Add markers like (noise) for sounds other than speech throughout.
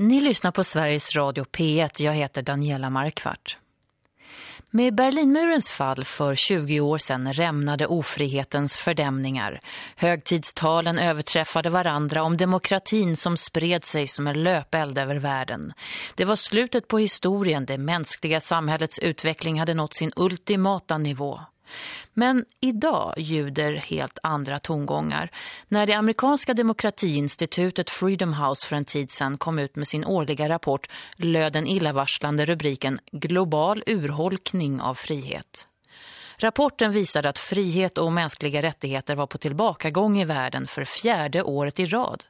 Ni lyssnar på Sveriges Radio P1. Jag heter Daniela Markvart. Med Berlinmurens fall för 20 år sedan rämnade ofrihetens fördämningar. Högtidstalen överträffade varandra om demokratin som spred sig som en löpeld över världen. Det var slutet på historien. Det mänskliga samhällets utveckling hade nått sin ultimata nivå. Men idag ljuder helt andra tongångar. När det amerikanska demokratiinstitutet Freedom House för en tid sedan kom ut med sin årliga rapport löd den illavarslande rubriken Global urholkning av frihet. Rapporten visade att frihet och mänskliga rättigheter var på tillbakagång i världen för fjärde året i rad.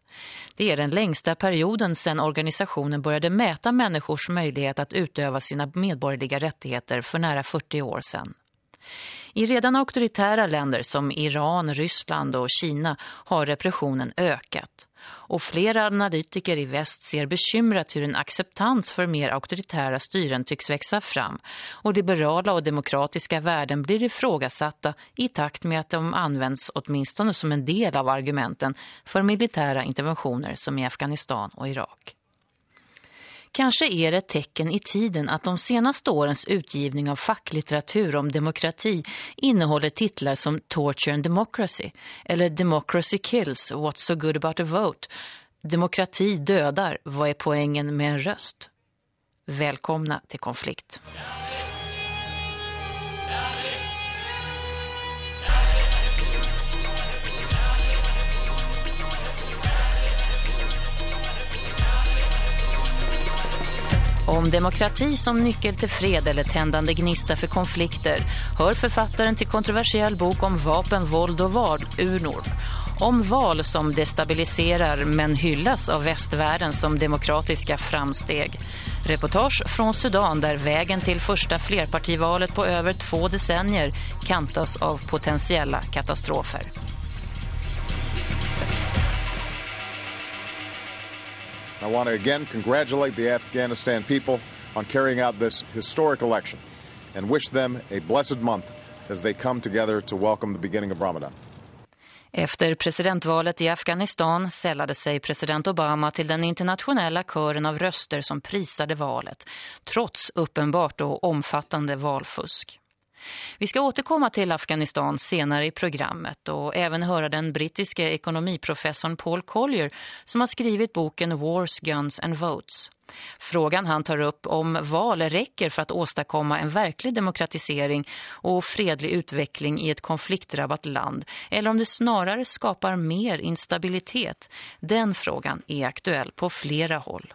Det är den längsta perioden sedan organisationen började mäta människors möjlighet att utöva sina medborgerliga rättigheter för nära 40 år sedan. I redan auktoritära länder som Iran, Ryssland och Kina har repressionen ökat. Och flera analytiker i väst ser bekymrat hur en acceptans för mer auktoritära styren tycks växa fram och liberala och demokratiska värden blir ifrågasatta i takt med att de används åtminstone som en del av argumenten för militära interventioner som i Afghanistan och Irak. Kanske är det ett tecken i tiden att de senaste årens utgivning av facklitteratur om demokrati innehåller titlar som Torture and Democracy eller Democracy Kills, What's so good about a vote? Demokrati dödar, vad är poängen med en röst? Välkomna till konflikt. Om demokrati som nyckel till fred eller tändande gnista för konflikter hör författaren till kontroversiell bok om vapen, våld och valurnor. Om val som destabiliserar men hyllas av västvärlden som demokratiska framsteg. Reportage från Sudan där vägen till första flerpartivalet på över två decennier kantas av potentiella katastrofer. I want to again congratulate the Afghanistan people on carrying out this historic election and wish them a blessed month as they come together to welcome the beginning of Ramadan. Efter presidentvalet i Afghanistan sällade sig president Obama till den internationella kören av röster som prisade valet, trots uppenbart och omfattande valfusk. Vi ska återkomma till Afghanistan senare i programmet och även höra den brittiska ekonomiprofessorn Paul Collier som har skrivit boken Wars, Guns and Votes. Frågan han tar upp om val räcker för att åstadkomma en verklig demokratisering och fredlig utveckling i ett konfliktdrabbat land eller om det snarare skapar mer instabilitet. Den frågan är aktuell på flera håll.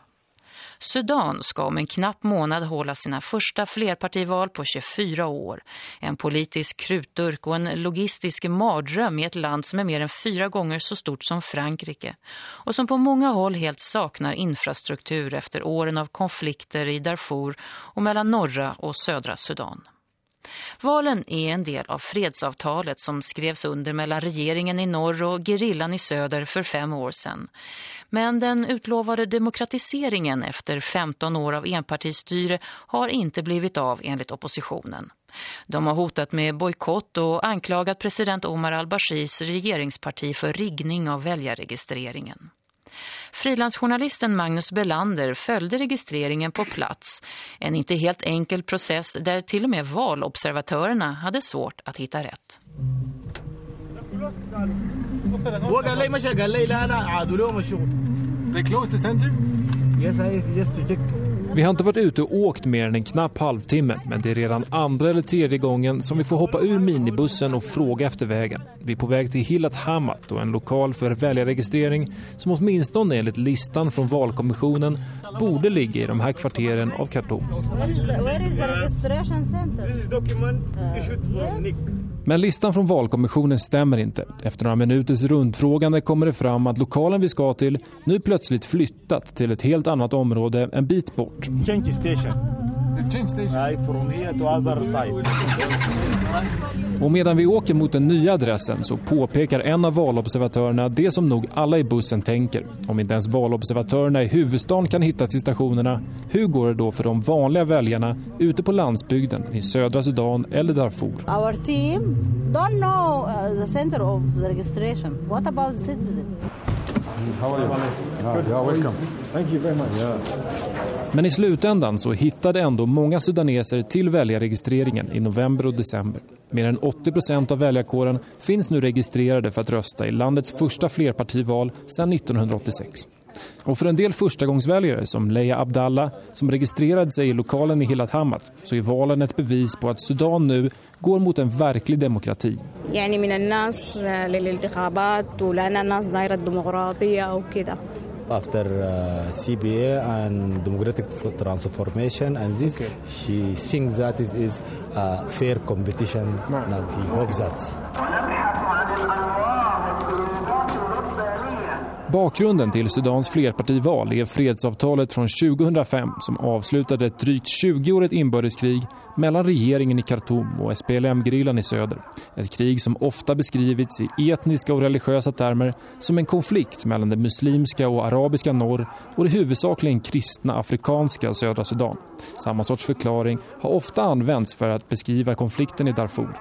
Sudan ska om en knapp månad hålla sina första flerpartival på 24 år. En politisk krutdurk och en logistisk mardröm i ett land som är mer än fyra gånger så stort som Frankrike. Och som på många håll helt saknar infrastruktur efter åren av konflikter i Darfur och mellan norra och södra Sudan. Valen är en del av fredsavtalet som skrevs under mellan regeringen i norr och gerillan i söder för fem år sedan. Men den utlovade demokratiseringen efter 15 år av enpartistyre har inte blivit av enligt oppositionen. De har hotat med bojkott och anklagat president Omar al-Bashirs regeringsparti för riggning av väljarregistreringen. Frilansjournalisten Magnus Belander följde registreringen på plats. En inte helt enkel process där till och med valobservatörerna hade svårt att hitta rätt. They closed the center? Vi har inte varit ute och åkt mer än en knapp halvtimme men det är redan andra eller tredje gången som vi får hoppa ur minibussen och fråga efter vägen. Vi är på väg till Hillat Hamat och en lokal för väljarregistrering som åtminstone enligt listan från valkommissionen borde ligga i de här kvarteren av Khartoum. Men listan från valkommissionen stämmer inte. Efter några minuters rundfrågande kommer det fram att lokalen vi ska till nu plötsligt flyttat till ett helt annat område en bit bort. Station. From here to other side. Och medan vi åker mot den nya adressen så påpekar en av valobservatörerna det som nog alla i bussen tänker. Om inte ens valobservatörerna i huvudstaden kan hitta till stationerna, hur går det då för de vanliga väljarna ute på landsbygden i södra Sudan eller Darfur? Our team don't know uh, the center of the registration. What about citizen? How are you? Yeah, yeah, welcome. Men i slutändan så hittade ändå många sudaneser till väljarregistreringen i november och december. Mer än 80 procent av väljarkåren finns nu registrerade för att rösta i landets första flerpartival sedan 1986. Och för en del förstagångsväljare som Leia Abdallah som registrerade sig i lokalen i Hilat Hamad så är valen ett bevis på att Sudan nu går mot en verklig demokrati. يعني من الناس للانتخابات ولأن الناس دايرة الديمقراطية وكده After uh, CBA and democratic transformation and this, she thinks that is, is a fair competition. Now he hopes that. Bakgrunden till Sudans flerpartival är fredsavtalet från 2005 som avslutade ett drygt 20-årigt inbördeskrig mellan regeringen i Khartoum och SPLM-grillan i söder. Ett krig som ofta beskrivits i etniska och religiösa termer som en konflikt mellan det muslimska och arabiska norr och det huvudsakligen kristna afrikanska södra Sudan. Samma sorts förklaring har ofta använts för att beskriva konflikten i Darfur.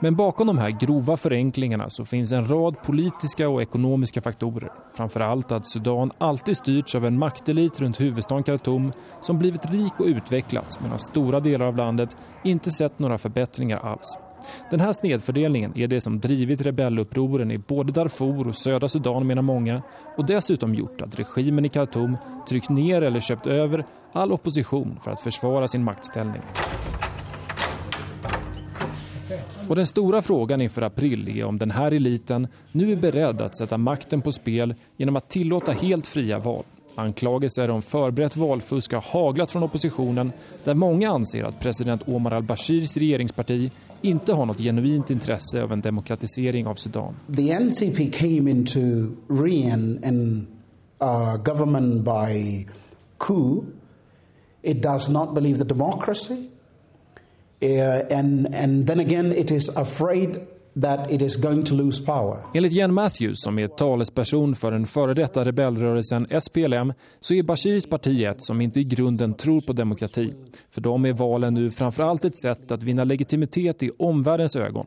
Men bakom de här grova förenklingarna så finns en rad politiska och ekonomiska faktorer. Framförallt att Sudan alltid styrts av en maktelit runt huvudstaden Khartoum som blivit rik och utvecklats medan stora delar av landet inte sett några förbättringar alls. Den här snedfördelningen är det som drivit rebellupproren i både Darfur och södra Sudan menar många och dessutom gjort att regimen i Khartoum tryckt ner eller köpt över all opposition för att försvara sin maktställning. Och den stora frågan inför april är om den här eliten nu är beredd att sätta makten på spel genom att tillåta helt fria val. Anklagelser om förberett valfusk har haglat från oppositionen där många anser att president Omar al-Bashirs regeringsparti inte har något genuint intresse av en demokratisering av Sudan. The NCP came into reign and uh, government by coup. It does not believe the democracy. Uh, and, and then again, it is afraid that it is going to lose power. Enligt Jan Matthews, som är talesperson för den före detta rebellrörelsen SPLM, så är Bashirs parti ett som inte i grunden tror på demokrati. För dem är valen nu framförallt ett sätt att vinna legitimitet i omvärldens ögon.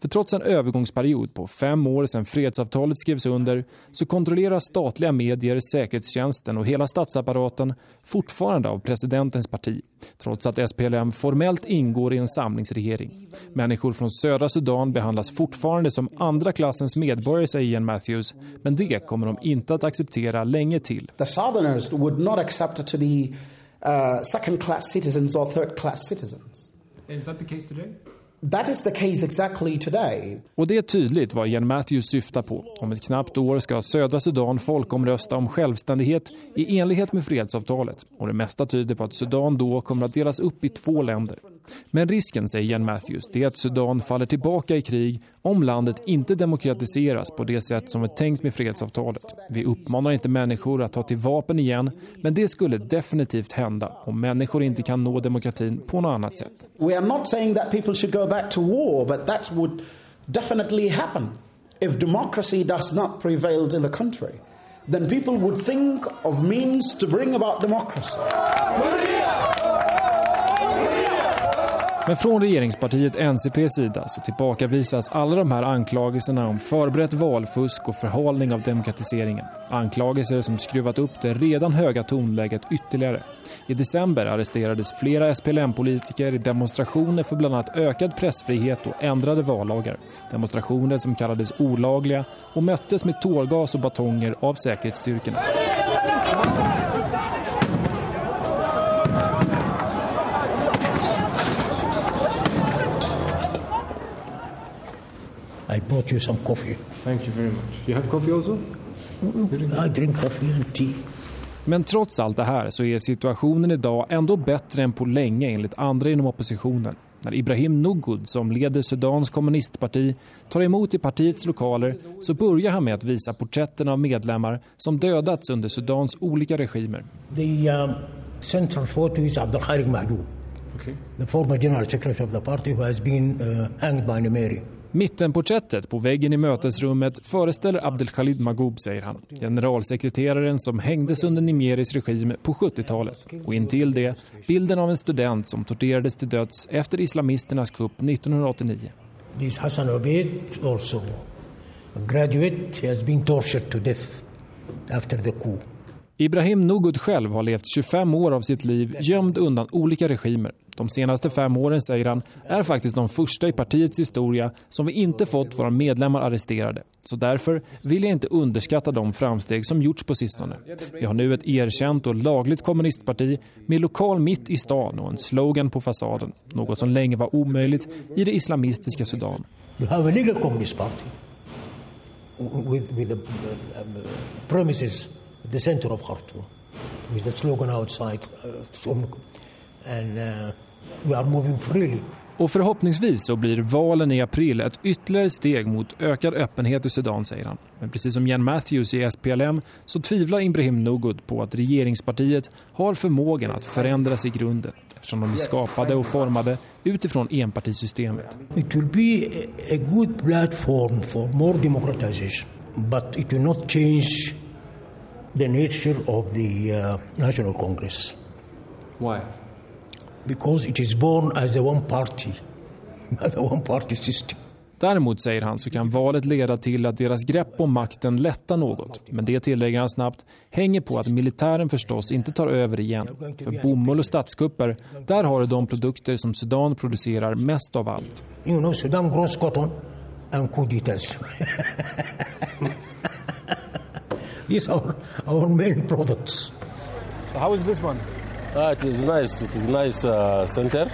För trots en övergångsperiod på fem år sedan fredsavtalet skrevs under så kontrollerar statliga medier, säkerhetstjänsten och hela statsapparaten fortfarande av presidentens parti. Trots att SPLM formellt ingår i en samlingsregering. Människor från södra Sudan behandlas fortfarande som andra klassens medborgare, säger Ian Matthews. Men det kommer de inte att acceptera länge till. The Southerners would not accept to be uh, second class citizens or third class citizens. Is that the case today? That is the case exactly today. Och det är tydligt vad Ian Matthews syftar på. Om ett knappt år ska södra Sudan folkomrösta om självständighet i enlighet med fredsavtalet. Och det mesta tyder på att Sudan då kommer att delas upp i två länder. Men risken, säger Ian Matthews, det är att Sudan faller tillbaka i krig om landet inte demokratiseras på det sätt som är tänkt med fredsavtalet. Vi uppmanar inte människor att ta till vapen igen, men det skulle definitivt hända om människor inte kan nå demokratin på något annat sätt. We are not saying that people should go back to war, but that would definitely happen if democracy does not prevail in the country. Then people would think of means to bring about democracy. Men från regeringspartiet NCPs sida så tillbakavisas alla de här anklagelserna om förberett valfusk och förhalning av demokratiseringen. Anklagelser som skruvat upp det redan höga tonläget ytterligare. I december arresterades flera SPLM-politiker i demonstrationer för bland annat ökad pressfrihet och ändrade vallagar. Demonstrationer som kallades olagliga och möttes med tårgas och batonger av säkerhetsstyrkorna. I bought you some coffee. Thank you very much. You have coffee also? I drink coffee and tea. Men trots allt det här så är situationen idag ändå bättre än på länge enligt andra inom oppositionen. När Ibrahim Nugud som leder Sudans kommunistparti tar emot i partiets lokaler så börjar han med att visa porträtten av medlemmar som dödats under Sudans olika regimer. The um, central photo is Abdul Khalik Mahdoub, Okay. the former general secretary of the party who has been uh, hanged by Numeri. Mittenporträttet på väggen i mötesrummet föreställer Abdel Khalid Magoub, säger han. Generalsekreteraren som hängdes under Nimeris regim på 70-talet. Och intill det bilden av en student som torterades till döds efter islamisternas kupp 1989. This Hassan Obeid, also a graduate, has been tortured to death after the coup. Ibrahim Nugud själv har levt 25 år av sitt liv gömd undan olika regimer. De senaste fem åren, säger han, är faktiskt de första i partiets historia som vi inte fått våra medlemmar arresterade. Så därför vill jag inte underskatta de framsteg som gjorts på sistone. Vi har nu ett erkänt och lagligt kommunistparti med lokal mitt i stan och en slogan på fasaden. Något som länge var omöjligt i det islamistiska Sudan. You have a legal communist party with, with the um, premises at the center of Khartoum, with the slogan outside, uh, and uh, we are moving freely. Och förhoppningsvis så blir valen i april ett ytterligare steg mot ökad öppenhet i Sudan, säger han. Men precis som Jan Matthews i SPLM så tvivlar Ibrahim Nugud på att regeringspartiet har förmågan att förändras i grunden eftersom de är skapade och formade utifrån enpartisystemet. It will be a good platform for more democratization, but it will not change the nature of the uh, National Congress. Why? Because it is born as a one party, (laughs) a one party system. Däremot, säger han, så kan valet leda till att deras grepp om makten lättar något. Men det tillägger han snabbt hänger på att militären förstås inte tar över igen. För bomull och statskupper, där har du de produkter som Sudan producerar mest av allt. You know, Sudan grows cotton and kuditas. (laughs) These are our main products. So how is this one? Uh, it is nice. It is nice uh, center.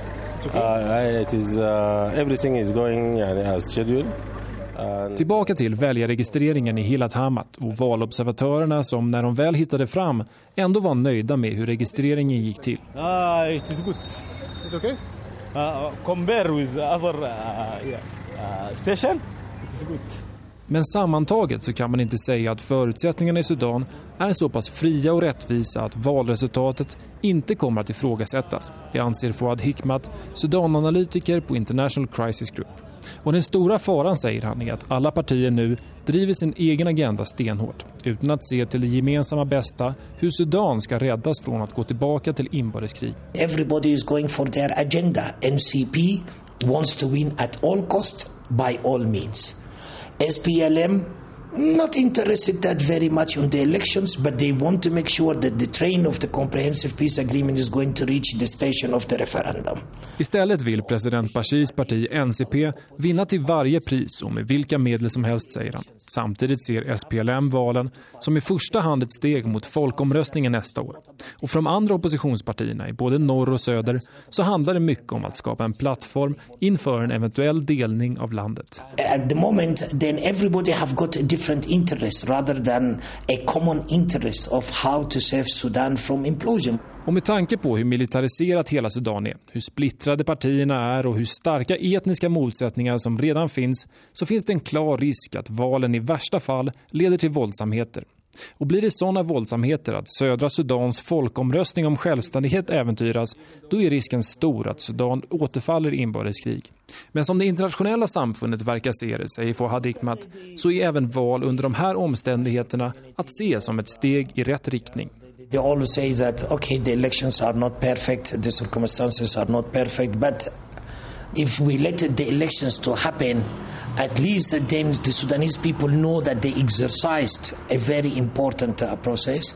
Okay. Uh, it is uh, everything is going as scheduled. Tillbaka till väljarregistreringen i Hilat Hamat och valobservatörerna som när de väl hittade fram ändå var nöjda med hur registreringen gick till. Uh, it is good. It's okay? Uh, compare with other uh, yeah, station, it is good. Men sammantaget så kan man inte säga att förutsättningarna i Sudan är så pass fria och rättvisa att valresultatet inte kommer att ifrågasättas. Det anser Fouad Hikmat, Sudananalytiker på International Crisis Group. Och den stora faran, säger han, är att alla partier nu driver sin egen agenda stenhårt utan att se till det gemensamma bästa hur Sudan ska räddas från att gå tillbaka till inbördeskrig. Everybody is going for their agenda. NCP wants to win at all cost by all means. SPLM not interested that very much on the elections, but they want to make sure that the train of the comprehensive peace agreement is going to reach the station of the referendum. Istället vill president Bashirs parti NCP vinna till varje pris och med vilka medel som helst, säger han. Samtidigt ser SPLM valen som i första hand ett steg mot folkomröstningen nästa år. Och för de andra oppositionspartierna i både norr och söder så handlar det mycket om att skapa en plattform inför en eventuell delning av landet. At the moment then everybody have got a different interests rather than a common interest of how to save Sudan from implosion. Och med tanke på hur militariserat hela Sudan är, hur splittrade partierna är och hur starka etniska motsättningar som redan finns så finns det en klar risk att valen i värsta fall leder till våldsamheter. Och blir det sådana våldsamheter att södra Sudans folkomröstning om självständighet äventyras, då är risken stor att Sudan återfaller i inbördeskrig. Men som det internationella samfundet verkar se det, säger Fouad Hikmat, så är även val under de här omständigheterna att se som ett steg i rätt riktning. They always say that, okay, the elections are not perfect, the circumstances are not perfect, but if we let the elections to happen, at least then the Sudanese people know that they exercised a very important uh, process.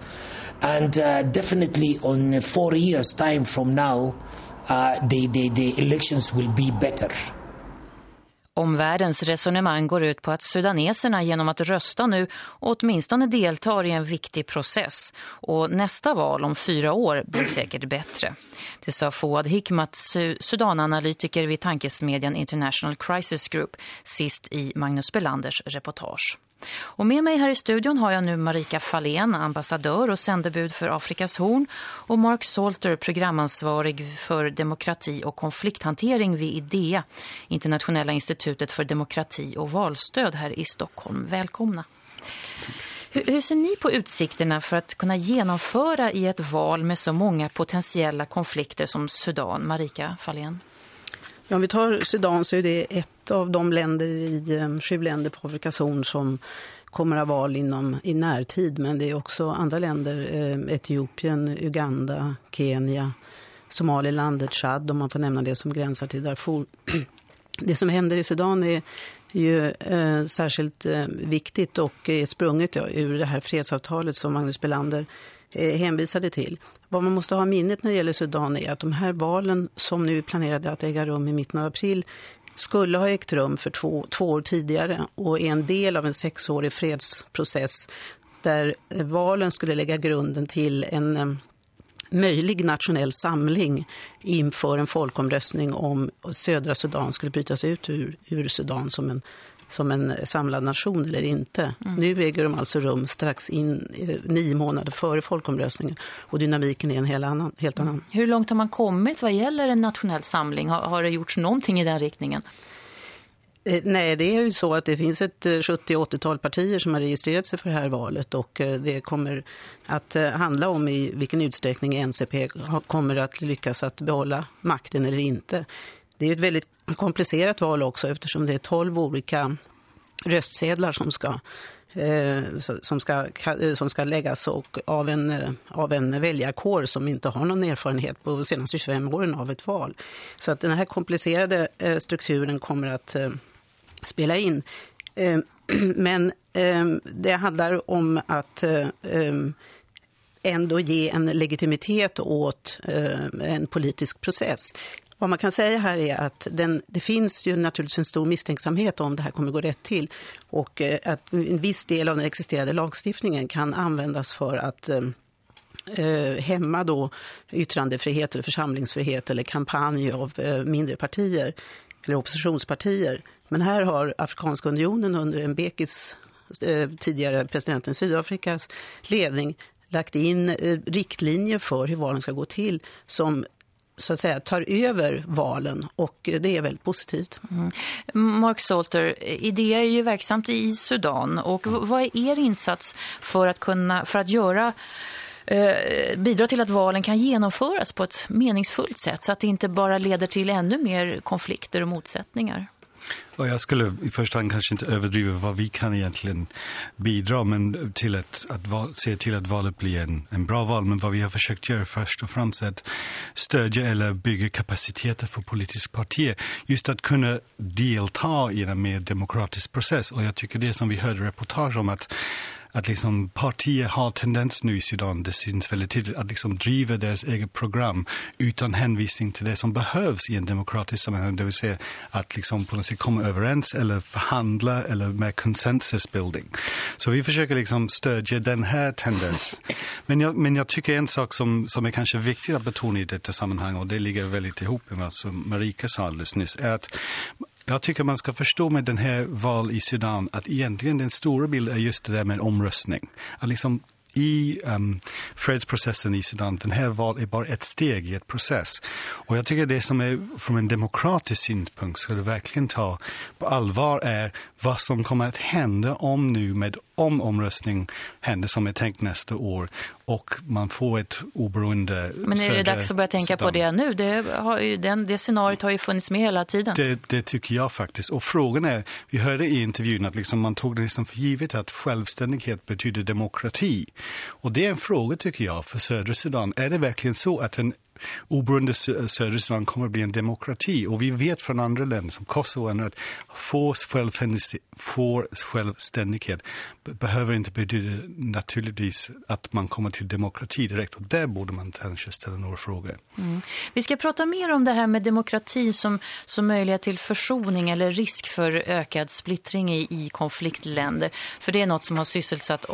And uh, definitely on four years' time from now, uh, the, the, the elections will be better. Omvärldens resonemang går ut på att sudaneserna genom att rösta nu åtminstone deltar i en viktig process. Och nästa val om fyra år blir säkert bättre. Det sa Fouad Hikmat, Sudananalytiker vid tankesmedjan International Crisis Group, sist i Magnus Belanders reportage. Och med mig här i studion har jag nu Marika Falén, ambassadör och sändebud för Afrikas horn och Mark Salter, programansvarig för demokrati och konflikthantering vid IDEA, Internationella institutet för demokrati och valstöd här i Stockholm. Välkomna. Hur, hur ser ni på utsikterna för att kunna genomföra i ett val med så många potentiella konflikter som Sudan? Marika Falén. Ja, om vi tar Sudan så är det ett av de länder i ehm, sju länder på Afrikas horn som kommer att ha val inom, i närtid. Men det är också andra länder, eh, Etiopien, Uganda, Kenya, Somaliland, Chad om man får nämna det som gränsar till Darfur. (clears throat) Det som händer i Sudan är ju eh, särskilt eh, viktigt och är sprunget ja, ur det här fredsavtalet som Magnus Belander eh, hänvisade till. Vad man måste ha minnet när det gäller Sudan är att de här valen som nu är planerade att äga rum i mitten av april skulle ha ägt rum för två, två år tidigare och är en del av en sexårig fredsprocess där eh, valen skulle lägga grunden till en eh, möjlig nationell samling inför en folkomröstning om södra Sudan skulle brytas ut ur, ur Sudan som en, som en samlad nation eller inte. Mm. Nu äger de alltså rum strax in eh, nio månader före folkomröstningen och dynamiken är en helt annan. Helt annan. Hur långt har man kommit vad gäller en nationell samling? Har, har det gjorts någonting i den riktningen? Eh, nej, det är ju så att det finns ett 70-80-tal eh, partier som har registrerat sig för det här valet och eh, det kommer att handla om i vilken utsträckning NCP kommer att lyckas att behålla makten eller inte. Det är ett väldigt komplicerat val också eftersom det är 12 olika röstsedlar som ska eh, som ska, eh, som ska läggas och av, en, eh, av en väljarkår som inte har någon erfarenhet på de senaste 25 åren av ett val. Så att den här komplicerade strukturen kommer att spela in. (clears throat) Men det handlar om att ändå ge en legitimitet åt en politisk process. Vad man kan säga här är att den, det finns ju naturligtvis en stor misstänksamhet om det här kommer gå rätt till. Och eh, att en viss del av den existerande lagstiftningen kan användas för att eh, eh, hämma då yttrandefrihet eller församlingsfrihet eller kampanj av eh, mindre partier eller oppositionspartier. Men här har Afrikanska unionen under en Bekis, eh, tidigare presidenten Sydafrikas ledning lagt in eh, riktlinjer för hur valen ska gå till som så att säga tar över valen och det är väldigt positivt. Mm. Mark Salter, IDEA är ju verksamt i Sudan och vad är er insats för att kunna för att göra eh, bidra till att valen kan genomföras på ett meningsfullt sätt så att det inte bara leder till ännu mer konflikter och motsättningar? Och jag skulle i första hand kanske inte överdriva vad vi kan egentligen bidra men till att, att se till att valet blir en, en bra val. Men vad vi har försökt göra först och främst är att stödja eller bygga kapaciteter för politiska partier. Just att kunna delta i en mer demokratisk process. Och jag tycker det som vi hörde reportage om att att liksom partier har tendens nu i Sudan, det syns väldigt tydligt, att liksom driva deras eget program utan hänvisning till det som behövs i en demokratisk sammanhang. Det vill säga att liksom på något sätt komma överens eller förhandla eller med consensus building. Så vi försöker liksom stödja den här tendensen. Men jag, men jag tycker en sak som, som är kanske viktig att betona i detta sammanhang och det ligger väldigt ihop med vad som Marika sa alldeles nyss är att jag tycker man ska förstå med den här val i Sudan att egentligen den stora bilden är just det där med omröstning. Att liksom i um, fredsprocessen i Sudan, den här val är bara ett steg i ett process. Och jag tycker det som är från en demokratisk synpunkt ska du verkligen ta på allvar är vad som kommer att hända om nu med om omröstning händer som är tänkt nästa år och man får ett oberoende Men är det dags att börja tänka Sudan. på det nu? Det, har ju, den, det scenariot har ju funnits med hela tiden. Det, det, tycker jag faktiskt. Och frågan är, vi hörde i intervjun att liksom man tog det liksom för givet att självständighet betyder demokrati. Och det är en fråga tycker jag för södra Sudan. Är det verkligen så att en oberoende södra kommer att bli en demokrati. Och vi vet från andra länder som Kosovo att få självständighet, få självständighet behöver inte betyda naturligtvis att man kommer till demokrati direkt. Och där borde man kanske ställa några frågor. Mm. Vi ska prata mer om det här med demokrati som, som möjlighet till försoning eller risk för ökad splittring i, i konfliktländer. För det är något som har sysselsatt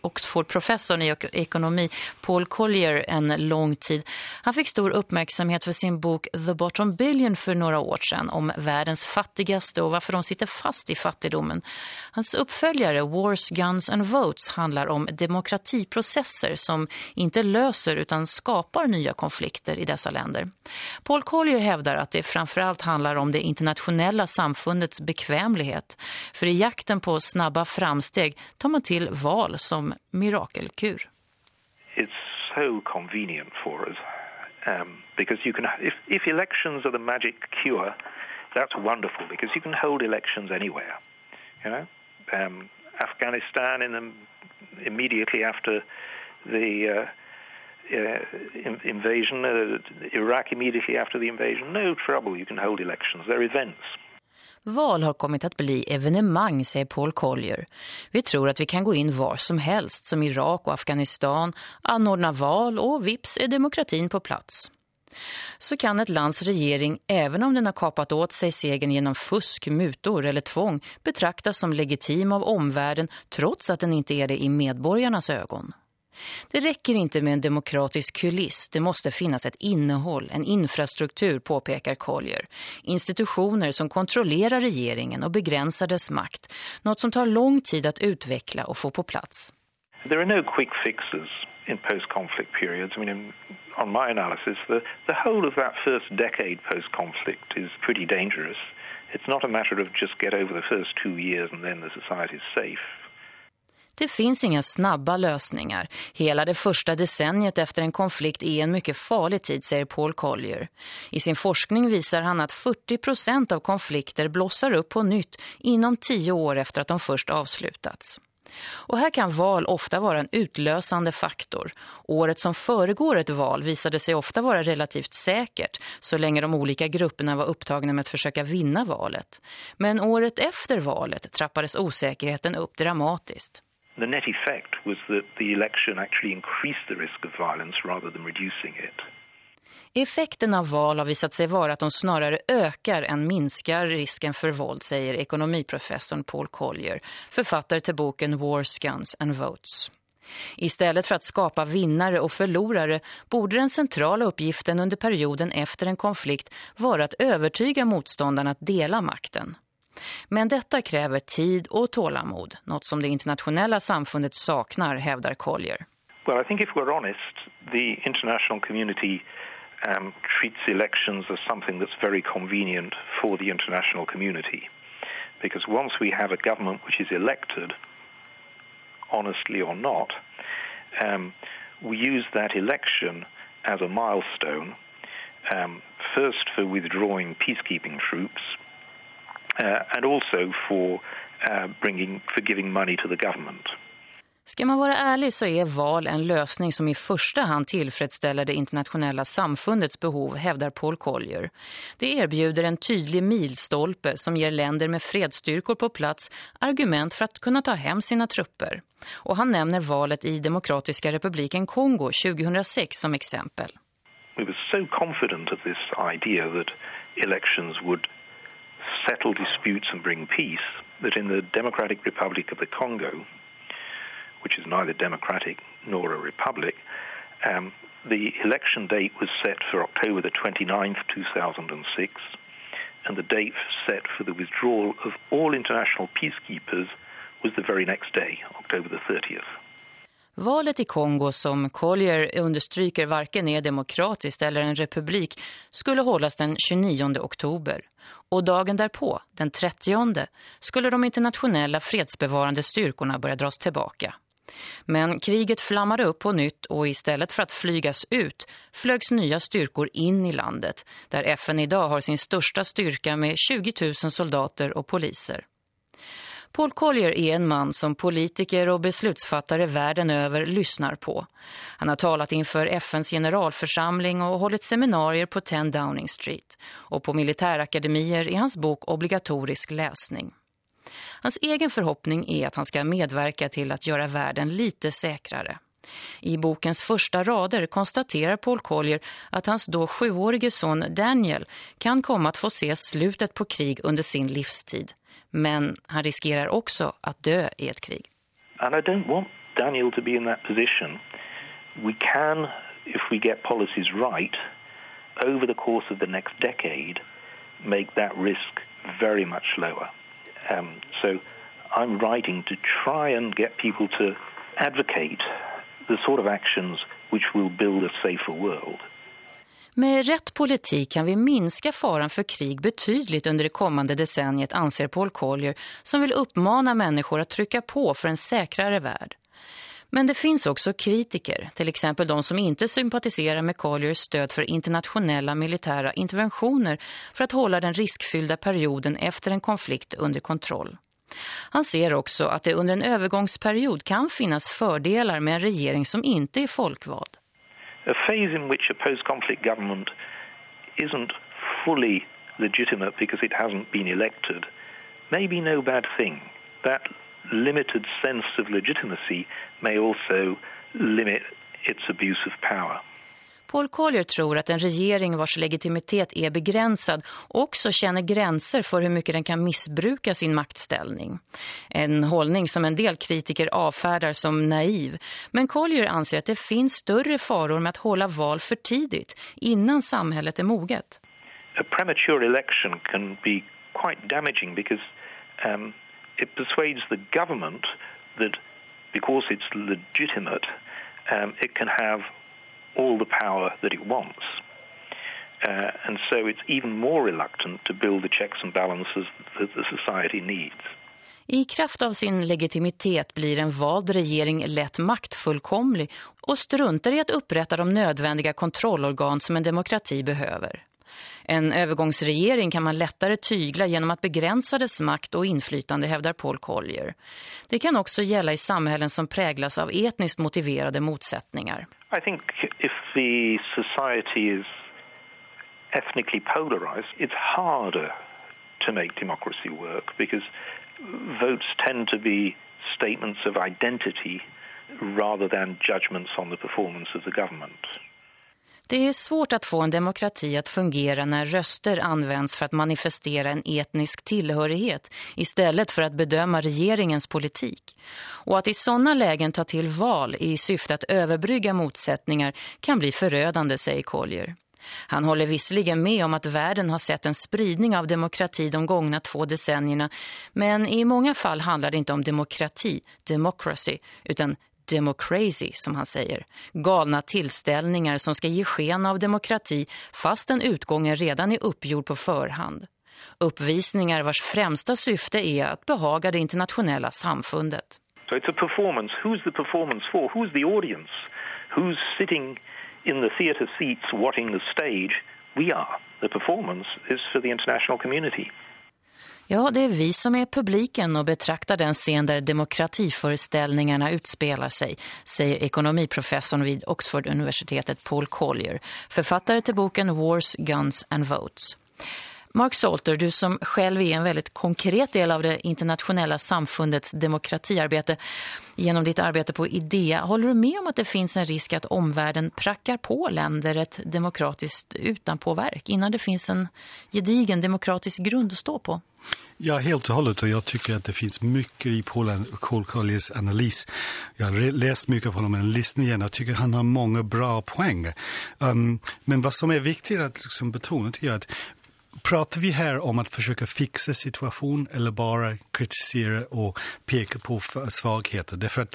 Oxford-professorn i ekonomi Paul Collier en lång tid. Han fick stor uppmärksamhet för sin bok The Bottom Billion för några år sedan om världens fattigaste och varför de sitter fast i fattigdomen. Hans uppföljare Wars, Guns and Votes handlar om demokratiprocesser som inte löser utan skapar nya konflikter i dessa länder. Paul Collier hävdar att det framförallt handlar om det internationella samfundets bekvämlighet. För i jakten på snabba framsteg tar man till val som mirakelkur. It's so convenient for us um, because you can, if, if elections are the magic cure, that's wonderful because you can hold elections anywhere. You know, um, Afghanistan in the, immediately after the uh, uh, invasion, uh, Iraq immediately after the invasion. No trouble, you can hold elections. They're events. Val har kommit att bli evenemang, säger Paul Collier. Vi tror att vi kan gå in var som helst, som Irak och Afghanistan, anordna val och vips är demokratin på plats. Så kan ett lands regering, även om den har kapat åt sig segern genom fusk, mutor eller tvång, betraktas som legitim av omvärlden trots att den inte är det i medborgarnas ögon. Det räcker inte med en demokratisk kuliss, det måste finnas ett innehåll, en infrastruktur, påpekar Collier. Institutioner som kontrollerar regeringen och begränsar dess makt, något som tar lång tid att utveckla och få på plats. There are no quick fixes in post-conflict periods. I mean, in, on my analysis, the, the whole of that first decade post-conflict is pretty dangerous. It's not a matter of just get over the first two years and then the society is safe. Det finns inga snabba lösningar. Hela det första decenniet efter en konflikt är en mycket farlig tid, säger Paul Collier. I sin forskning visar han att 40 procent av konflikter blossar upp på nytt inom tio år efter att de först avslutats. Och här kan val ofta vara en utlösande faktor. Året som föregår ett val visade sig ofta vara relativt säkert så länge de olika grupperna var upptagna med att försöka vinna valet. Men året efter valet trappades osäkerheten upp dramatiskt. The net effect was that the election actually increased the risk of violence rather than reducing it. Effekten av val har visat sig vara att de snarare ökar än minskar risken för våld, säger ekonomiprofessorn Paul Collier, författare till boken Wars, Guns and Votes. Istället för att skapa vinnare och förlorare borde den centrala uppgiften under perioden efter en konflikt vara att övertyga motståndarna att dela makten. Men detta kräver tid och tålamod, något som det internationella samfundet saknar, hävdar Collier. Well, I think if we're honest, the international community um, treats elections as something that's very convenient for the international community. Because once we have a government which is elected, honestly or not, um, we use that election as a milestone, um, first for withdrawing peacekeeping troops, and also for uh, bringing for giving money to the government. Ska man vara ärlig så är val en lösning som i första hand tillfredsställer det internationella samfundets behov, hävdar Paul Collier. Det erbjuder en tydlig milstolpe som ger länder med fredsstyrkor på plats argument för att kunna ta hem sina trupper. Och han nämner valet i Demokratiska republiken Kongo 2006 som exempel. We were so confident of this idea that elections would settle disputes and bring peace that in the Democratic Republic of the Congo which is neither democratic nor a republic, um, the election date was set for October the 29th, 2006, and the date set for the withdrawal of all international peacekeepers was the very next day, October the 30th. Valet i Kongo som Collier understryker varken är demokratiskt eller en republik skulle hållas den 29 oktober. Och dagen därpå, den 30, skulle de internationella fredsbevarande styrkorna börja dras tillbaka. Men kriget flammade upp på nytt och istället för att flygas ut flögs nya styrkor in i landet där FN idag har sin största styrka med 20 000 soldater och poliser. Paul Collier är en man som politiker och beslutsfattare världen över lyssnar på. Han har talat inför FNs generalförsamling och hållit seminarier på 10 Downing Street. Och på militärakademier är hans bok obligatorisk läsning. Hans egen förhoppning är att han ska medverka till att göra världen lite säkrare. I bokens första rader konstaterar Paul Collier att hans då sjuårige son Daniel kan komma att få se slutet på krig under sin livstid. Men han riskerar också att dö i ett krig. And I don't want Daniel to be in that position. We can, if we get policies right, over the course of the next decade, make that risk very much lower. Um, so I'm writing to try and get people to advocate the sort of actions which will build a safer world. Med rätt politik kan vi minska faran för krig betydligt under det kommande decenniet, anser Paul Collier, som vill uppmana människor att trycka på för en säkrare värld. Men det finns också kritiker, till exempel de som inte sympatiserar med Colliers stöd för internationella militära interventioner för att hålla den riskfyllda perioden efter en konflikt under kontroll. Han ser också att det under en övergångsperiod kan finnas fördelar med en regering som inte är folkvald. A phase in which a post-conflict government isn't fully legitimate because it hasn't been elected may be no bad thing. That limited sense of legitimacy may also limit its abuse of power. Paul Collier tror att en regering vars legitimitet är begränsad också känner gränser för hur mycket den kan missbruka sin maktställning. En hållning som en del kritiker avfärdar som naiv. Men Collier anser att det finns större faror med att hålla val för tidigt, innan samhället är moget. A premature election can be quite damaging because um, it persuades the government that because it's legitimate, um, it can have all the power that it wants. Uh, and so it's even more reluctant to build the checks and balances that the society needs. I kraft av sin legitimitet blir en vald regering lätt maktfullkomlig och struntar i att upprätta de nödvändiga kontrollorgan som en demokrati behöver. En övergångsregering kan man lättare tygla genom att begränsa dess makt och inflytande, hävdar Paul Collier. Det kan också gälla i samhällen som präglas av etniskt motiverade motsättningar. I think if the society is ethnically polarized, it's harder to make democracy work because votes tend to be statements of identity rather than judgments on the performance of the government. Det är svårt att få en demokrati att fungera när röster används för att manifestera en etnisk tillhörighet istället för att bedöma regeringens politik. Och att i sådana lägen ta till val i syfte att överbrygga motsättningar kan bli förödande, säger Collier. Han håller visserligen med om att världen har sett en spridning av demokrati de gångna två decennierna men i många fall handlar det inte om demokrati, democracy, utan democracy som han säger. Galna tillställningar som ska ge sken av demokrati fastän utgången redan är uppgjord på förhand. Uppvisningar vars främsta syfte är att behaga det internationella samfundet. So it's a performance. Who's the performance for? Who's the audience? Who's sitting in the theater seats watching the stage? We are. The performance is for the international community. Ja, det är vi som är publiken och betraktar den scen där demokratiföreställningarna utspelar sig, säger ekonomiprofessorn vid Oxford-universitetet Paul Collier, författare till boken Wars, Guns and Votes. Mark Salter, du som själv är en väldigt konkret del av det internationella samfundets demokratiarbete genom ditt arbete på IDEA, håller du med om att det finns en risk att omvärlden prackar på länder ett demokratiskt utanpåverk innan det finns en gedigen demokratisk grund att stå på? Ja, helt och hållet. Och jag tycker att det finns mycket i Paul Kolkoljes analys. Jag har läst mycket av honom men lyssnat igen. Jag tycker att han har många bra poäng. Um, men vad som är viktigt att liksom betona tycker jag att Pratar vi här om att försöka fixa situation eller bara kritisera och peka på svagheter? Därför att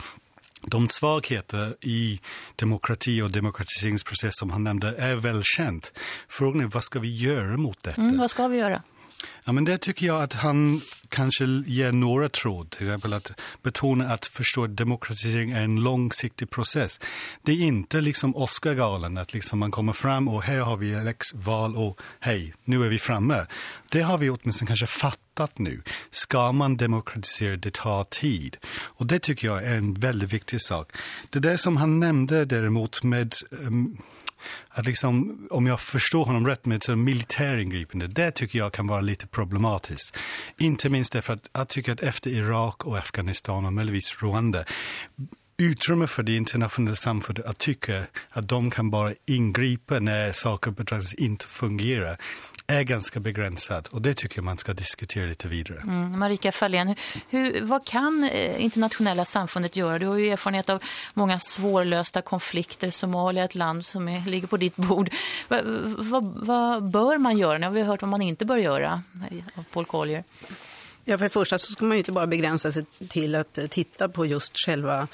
de svagheter i demokrati och demokratiseringsprocess som han nämnde är välkänt. Frågan är vad ska vi göra mot detta? Mm, vad ska vi göra? Ja, men det tycker jag att han kanske ger några tråd. Till exempel att betona att förstå att demokratisering är en långsiktig process. Det är inte liksom Oscargalan att liksom man kommer fram och här har vi val och hej, nu är vi framme. Det har vi åtminstone kanske fattat nu. Ska man demokratisera, det tar tid. Och det tycker jag är en väldigt viktig sak. Det där som han nämnde däremot med... Ehm, att liksom, om jag förstår honom rätt med ett militäringripande, det tycker jag kan vara lite problematiskt. Inte minst därför att jag tycker att efter Irak och Afghanistan och möjligtvis Rwanda utrymme för det internationella samfundet att tycka att de kan bara ingripa när saker betraktas inte fungerar är ganska begränsad och det tycker jag man ska diskutera lite vidare. Mm, Marika Fahlén, hur, vad kan eh, internationella samfundet göra? Du har ju erfarenhet av många svårlösta konflikter. Somalia är ett land som är, ligger på ditt bord. Va, va, vad bör man göra? Nu har vi hört vad man inte bör göra av Paul Collier. Ja, för det första så ska man ju inte bara begränsa sig till att eh, titta på just själva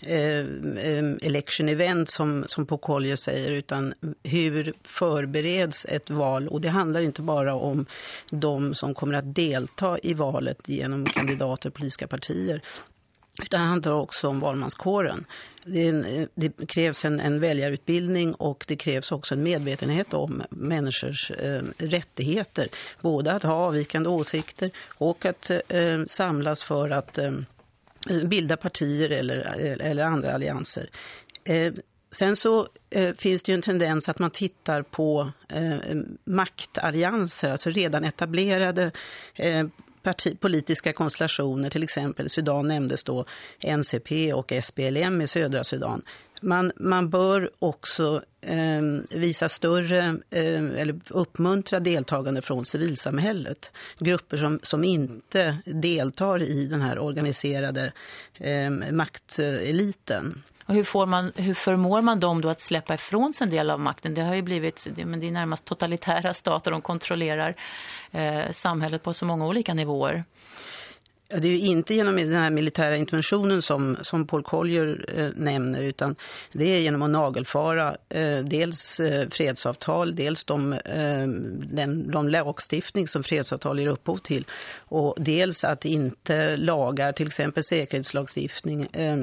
eh, eh election event som, som på Collier säger utan hur förbereds ett val? Och det handlar inte bara om de som kommer att delta i valet genom kandidater och politiska partier utan det handlar också om valmanskåren. Det, en, det krävs en, en väljarutbildning och det krävs också en medvetenhet om människors eh, rättigheter. Både att ha avvikande åsikter och att eh, samlas för att eh, bilda partier eller, eller andra allianser. Eh, Sen så eh, finns det ju en tendens att man tittar på eh, maktallianser, alltså redan etablerade eh, parti, politiska konstellationer, till exempel Sudan nämndes då NCP och SPLM i södra Sudan. Man, man bör också eh, visa större, eh, eller uppmuntra deltagande från civilsamhället. Grupper som, som inte deltar i den här organiserade eh, makteliten. Och hur, får man, hur förmår man dem då att släppa ifrån sig en del av makten? Det har ju blivit men det är närmast totalitära stater. De kontrollerar eh, samhället på så många olika nivåer. Ja, det är ju inte genom den här militära interventionen som, som Paul Collier eh, nämner utan det är genom att nagelfara eh, dels eh, fredsavtal, dels de, eh, den, de lagstiftning som fredsavtal ger upphov till och dels att inte lagar, till exempel säkerhetslagstiftning eh,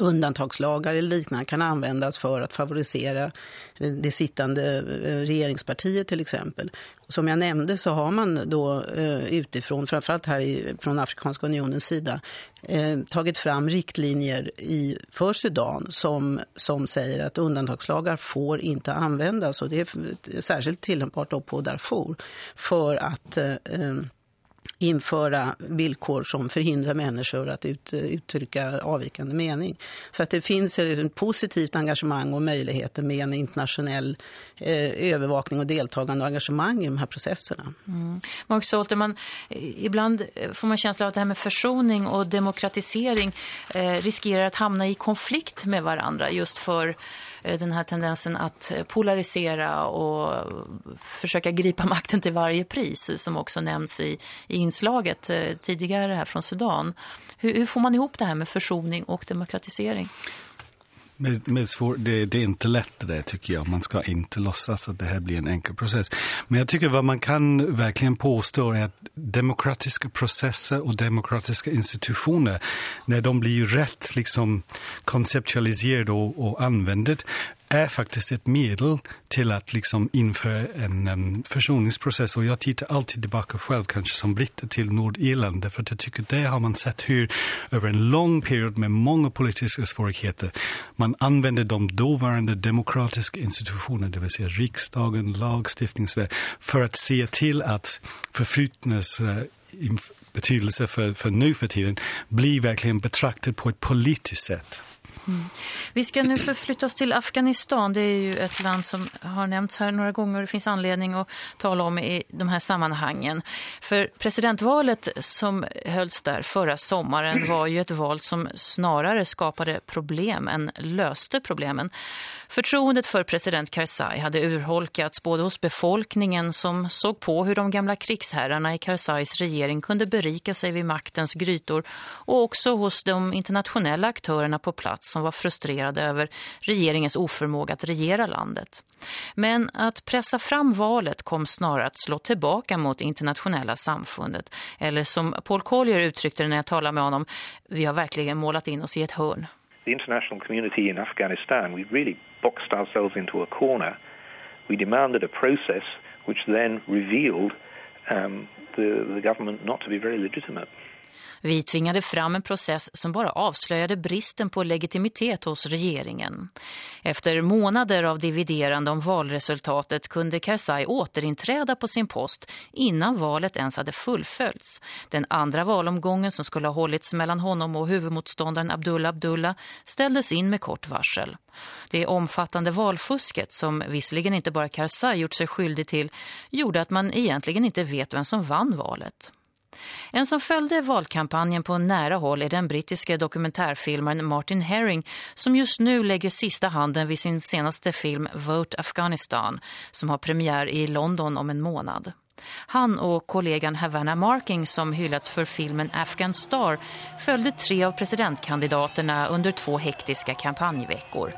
undantagslagar eller liknande kan användas för att favorisera det sittande eh, regeringspartiet till exempel. Som jag nämnde så har man då eh, utifrån, framförallt här i, från Afrikanska unionens sida, eh, tagit fram riktlinjer i, för Sudan som, som säger att undantagslagar får inte användas och det är särskilt tillämpbart på Darfur för att eh, införa villkor som förhindrar människor att ut, uttrycka avvikande mening. Så att det finns ett positivt engagemang och möjligheter med en internationell eh, övervakning och deltagande och engagemang i de här processerna. Mm. Mark Solterman, eh, ibland eh, får man känsla av att det här med försoning och demokratisering eh, riskerar att hamna i konflikt med varandra just för Eh, den här tendensen att eh, polarisera och försöka gripa (laughs) makten till varje pris som också nämns i, i inslaget eh, tidigare här från Sudan. Hur, hur får man ihop det här med försoning och demokratisering? Med, med svår, det, det, är inte lätt det tycker jag. Man ska inte låtsas att det här blir en enkel process. Men jag tycker vad man kan verkligen påstå är att demokratiska processer och demokratiska institutioner, när de blir rätt liksom konceptualiserade och, och använda är faktiskt ett medel till att liksom införa en um, försoningsprocess. Och jag tittar alltid tillbaka själv, kanske som britter, till Nordirland. För att jag tycker det har man sett hur över en lång period med många politiska svårigheter man använder de dåvarande demokratiska institutionerna, det vill säga riksdagen, lagstiftningsverk, för att se till att förflyttnas uh, betydelse för, för nu för tiden blir verkligen betraktad på ett politiskt sätt. Mm. Vi ska nu förflytta oss till Afghanistan. Det är ju ett land som har nämnts här några gånger. Det finns anledning att tala om i de här sammanhangen. För presidentvalet som hölls där förra sommaren var ju ett val som snarare skapade problem än löste problemen. Förtroendet för president Karzai hade urholkats både hos befolkningen som såg på hur de gamla krigsherrarna i Karzais regering kunde berika sig vid maktens grytor och också hos de internationella aktörerna på plats som var frustrerade över regeringens oförmåga att regera landet. Men att pressa fram valet kom snarare att slå tillbaka mot internationella samfundet. Eller som Paul Collier uttryckte det när jag talade med honom, vi har verkligen målat in oss i ett hörn. The international community in Afghanistan, we really boxed ourselves into a corner. We demanded a process which then revealed um, the, the government not to be very legitimate. Vi tvingade fram en process som bara avslöjade bristen på legitimitet hos regeringen. Efter månader av dividerande om valresultatet kunde Karzai återinträda på sin post innan valet ens hade fullföljts. Den andra valomgången som skulle ha hållits mellan honom och huvudmotståndaren Abdullah Abdullah ställdes in med kort varsel. Det omfattande valfusket som visserligen inte bara Karzai gjort sig skyldig till gjorde att man egentligen inte vet vem som vann valet. En som följde valkampanjen på nära håll är den brittiske dokumentärfilmaren Martin Herring som just nu lägger sista handen vid sin senaste film Vote Afghanistan som har premiär i London om en månad. Han och kollegan Havana Marking som hyllats för filmen Afghan Star följde tre av presidentkandidaterna under två hektiska kampanjveckor.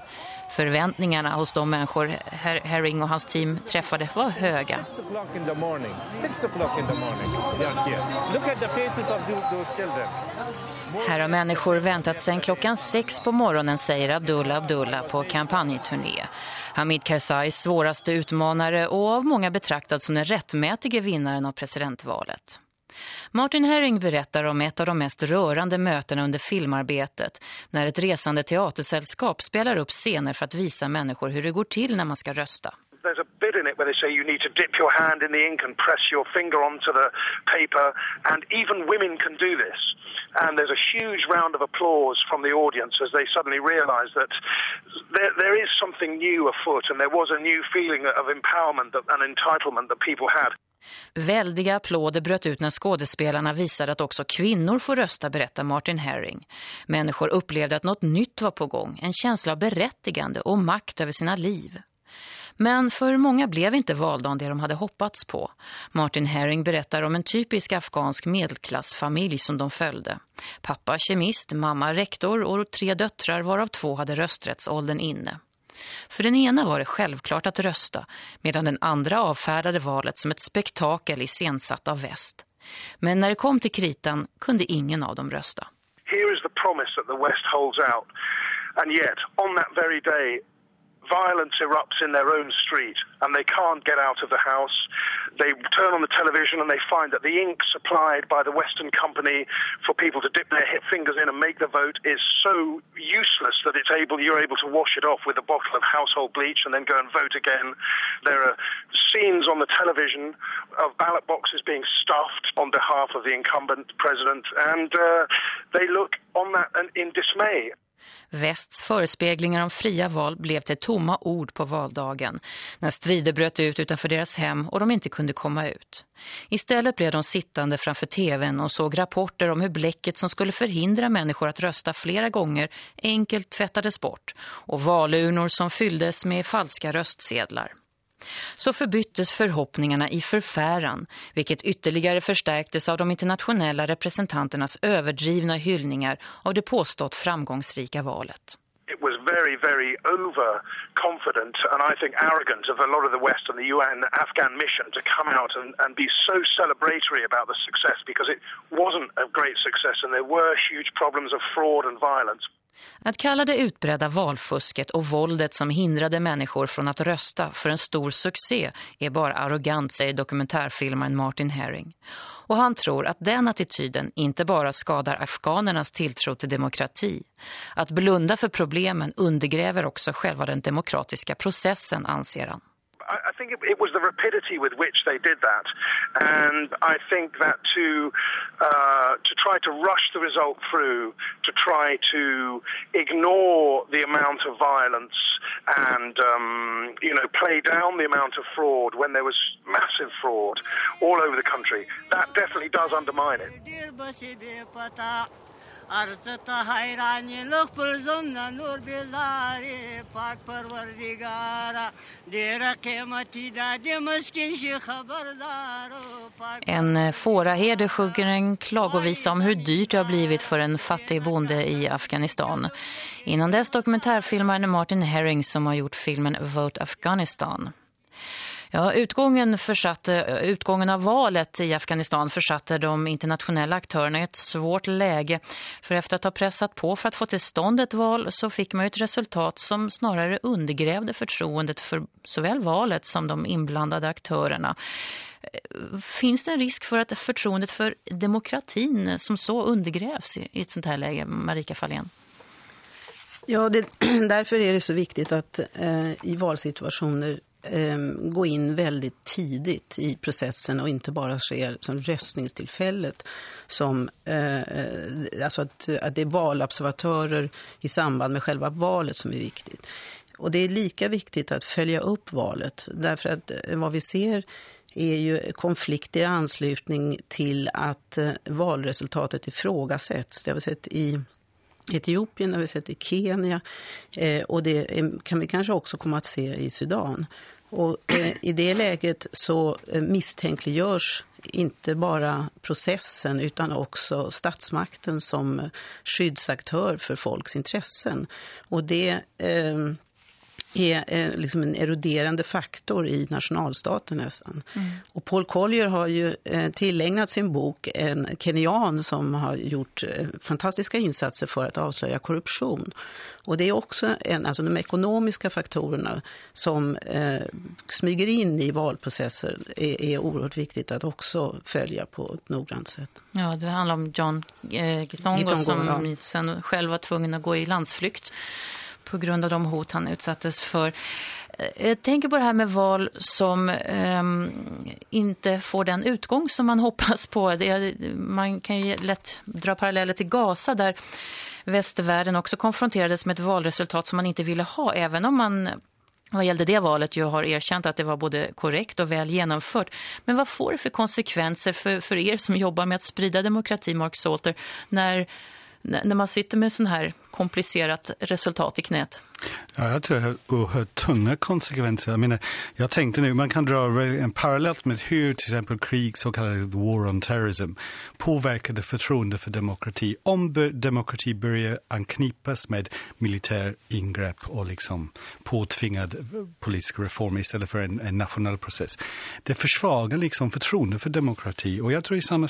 Förväntningarna hos de människor Her Herring och hans team träffade var höga. Här har människor väntat sedan klockan sex på morgonen, säger Abdullah Abdullah på kampanjturné. Hamid Karzais svåraste utmanare och av många betraktad som den rättmätige vinnaren av presidentvalet. Martin Herring berättar om ett av de mest rörande mötena under filmarbetet när ett resande teatersällskap spelar upp scener för att visa människor hur det går till när man ska rösta. there's a bit in it where they say you need to dip your hand in the ink and press your finger onto the paper, and even women can do this. And there's a huge round of applause from the audience as they suddenly realise that there, there is something new afoot, and there was a new feeling of empowerment and entitlement that people had. Väldiga applåder bröt ut när skådespelarna visade att också kvinnor får rösta, berättar Martin Herring. Människor upplevde att något nytt var på gång, en känsla av berättigande och makt över sina liv. Men för många blev inte valdagen det de hade hoppats på. Martin Herring berättar om en typisk afghansk medelklassfamilj som de följde. Pappa kemist, mamma rektor och tre döttrar varav två hade rösträttsåldern inne. För den ena var det självklart att rösta medan den andra avfärdade valet som ett spektakel iscensatt av väst. Men när det kom till kritan kunde ingen av dem rösta. Here is the promise that the West holds out. And yet, on that very day, violence erupts in their own street and they can't get out of the house. They turn on the television and they find that the ink supplied by the Western company for people to dip their fingers in and make the vote is so useless that it's able you're able to wash it off with a bottle of household bleach and then go and vote again. There are scenes on the television of ballot boxes being stuffed on behalf of the incumbent president and uh, they look on that and in dismay. Västs förespeglingar om fria val blev till tomma ord på valdagen när strider bröt ut utanför deras hem och de inte kunde komma ut. Istället blev de sittande framför tvn och såg rapporter om hur bläcket som skulle förhindra människor att rösta flera gånger enkelt tvättades bort och valurnor som fylldes med falska röstsedlar. Så förbyttes förhoppningarna i förfäran, vilket ytterligare förstärktes av de internationella representanternas överdrivna hyllningar av det påstått framgångsrika valet. It was very, very overconfident and I think arrogant of a lot of the West and the UN Afghan mission to come out and, and be so celebratory about the success because it wasn't a great success and there were huge problems of fraud and violence. Att kalla det utbredda valfusket och våldet som hindrade människor från att rösta för en stor succé är bara arrogant, säger dokumentärfilmaren Martin Herring. Och han tror att den attityden inte bara skadar afghanernas tilltro till demokrati. Att blunda för problemen undergräver också själva den demokratiska processen, anser han. I think it, it, was the rapidity with which they did that, and I think that to uh, to try to rush the result through, to try to ignore the amount of violence and um, you know play down the amount of fraud when there was massive fraud all over the country, that definitely does undermine it. نور بیزاری پاک پروردگارا دیر قیمتی دادی مسکین شی خبردار En fåraherde sjunger en klagovisa om hur dyrt det har blivit för en fattig bonde i Afghanistan. Innan dess dokumentärfilmaren Martin Herring som har gjort filmen Vote Afghanistan. Ja, utgången, försatte, utgången av valet i Afghanistan försatte de internationella aktörerna i ett svårt läge. För efter att ha pressat på för att få till stånd ett val så fick man ett resultat som snarare undergrävde förtroendet för såväl valet som de inblandade aktörerna. Finns det en risk för att förtroendet för demokratin som så undergrävs i ett sånt här läge, Marika Fahlén? Ja, det, (clears throat) därför är det så viktigt att eh, i valsituationer Ehm, gå in väldigt tidigt i processen och inte bara sker som röstningstillfället som eh, eh, alltså att, att det är valobservatörer i samband med själva valet som är viktigt. Och det är lika viktigt att följa upp valet därför att eh, vad vi ser är ju konflikter i anslutning till att eh, valresultatet ifrågasätts. Det har vi sett i Etiopien, har vi sett i Kenya eh, och det kan vi kanske också komma att se i Sudan. Och eh, i det läget så eh, misstänkliggörs inte bara processen utan också statsmakten som skyddsaktör för folks intressen. Och det, eh, är eh, liksom en eroderande faktor i nationalstaten nästan. Mm. Och Paul Collier har ju eh, tillägnat sin bok en kenyan som har gjort eh, fantastiska insatser för att avslöja korruption. Och det är också en, alltså de ekonomiska faktorerna som eh, smyger in i valprocesser är, är oerhört viktigt att också följa på ett noggrant sätt. Ja, det handlar om John eh, Gitongo, Gitongo som ja. sen själv var tvungen att gå i landsflykt på grund av de hot han utsattes för. Eh, jag tänker på det här med val som eh, inte får den utgång som man (laughs) hoppas på. Det, man kan ju lätt dra paralleller till Gaza där västvärlden också konfronterades med ett valresultat som man inte ville ha. Även om man vad gällde det valet jag har erkänt att det var både korrekt och väl genomfört. Men vad får det för konsekvenser för, för er som jobbar med att sprida demokrati, Mark Salter, när när man sitter med sån här komplicerat resultat i knät? Ja, jag tror det har oerhört tunga konsekvenser. Jag, menar, jag tänkte nu, man kan dra en parallell med hur till exempel krig, så kallad war on terrorism, påverkade förtroende för demokrati. Om demokrati börjar anknipas med militär ingrepp och liksom påtvingad politisk reform istället för en, en nationell process. Det försvagar liksom förtroende för demokrati. Och jag tror i samma